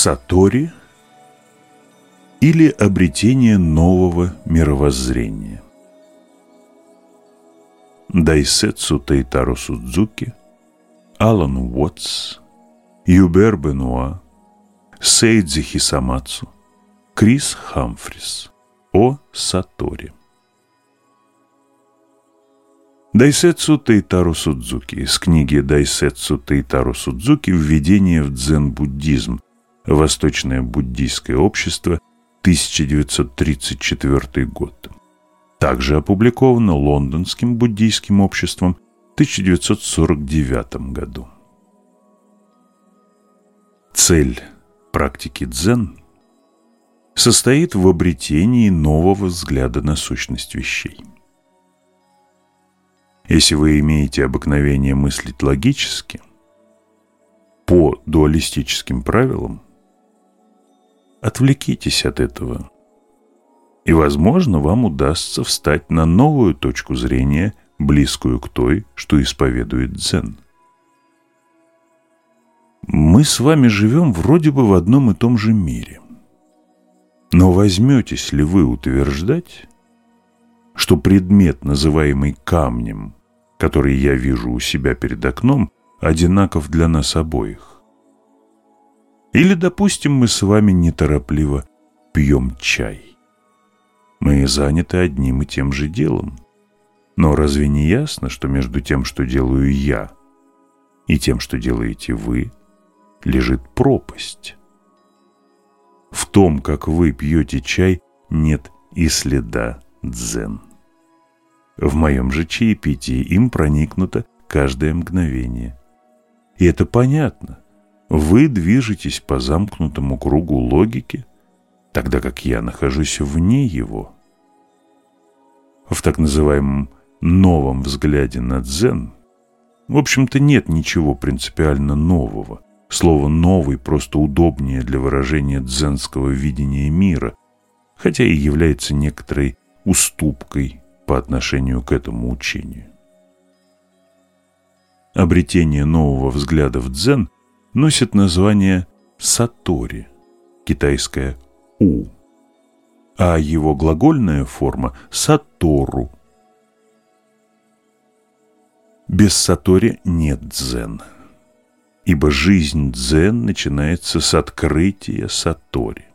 Сатори или обретение нового мировоззрения. Дайсетсу Тайтару Судзуки, Алан Уотс, Юбер Бенуа, Сейдзи Хисамацу, Крис Хамфрис о Сатори. Дайсетсу Тайтару Судзуки из книги Дайсетсу Тайтару Судзуки «Введение в дзен-буддизм. Восточное буддийское общество. 1934 год». Также опубликовано Лондонским буддийским обществом в 1949 году. Цель практики дзен состоит в обретении нового взгляда на сущность вещей. Если вы имеете обыкновение мыслить логически, по дуалистическим правилам, отвлекитесь от этого, и, возможно, вам удастся встать на новую точку зрения, близкую к той, что исповедует дзен. Мы с вами живем вроде бы в одном и том же мире. Но возьметесь ли вы утверждать, что предмет, называемый камнем, который я вижу у себя перед окном, одинаков для нас обоих. Или, допустим, мы с вами неторопливо пьем чай. Мы заняты одним и тем же делом. Но разве не ясно, что между тем, что делаю я, и тем, что делаете вы, лежит пропасть? В том, как вы пьете чай, нет и следа дзен. В моем же чаепитии им проникнуто каждое мгновение. И это понятно. Вы движетесь по замкнутому кругу логики, тогда как я нахожусь вне его. В так называемом новом взгляде на дзен, в общем-то, нет ничего принципиально нового. Слово «новый» просто удобнее для выражения дзенского видения мира, хотя и является некоторой уступкой по отношению к этому учению. Обретение нового взгляда в дзен носит название сатори, китайское «у», а его глагольная форма – сатору. Без сатори нет дзен, ибо жизнь дзен начинается с открытия сатори.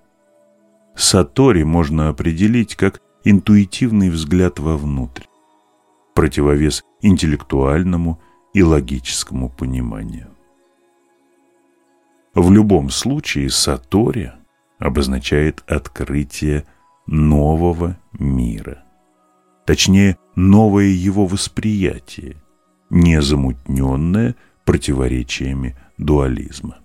Сатори можно определить как интуитивный взгляд вовнутрь, противовес интеллектуальному и логическому пониманию. В любом случае сатори обозначает открытие нового мира, точнее новое его восприятие, не замутненное противоречиями дуализма.